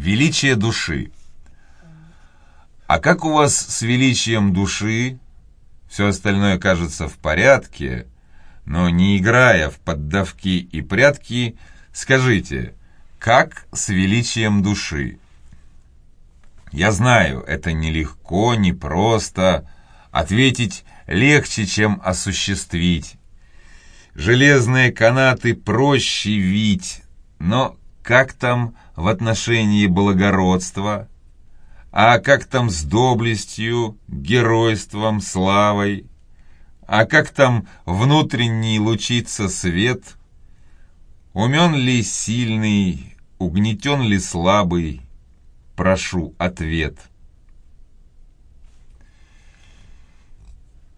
Величие души. А как у вас с величием души? Все остальное кажется в порядке, но не играя в поддавки и прятки, скажите, как с величием души? Я знаю, это нелегко, непросто, ответить легче, чем осуществить. Железные канаты проще вить, но как там в отношении благородства? А как там с доблестью, геройством, славой? А как там внутренний лучится свет? Умен ли сильный, угнетен ли слабый? Прошу ответ.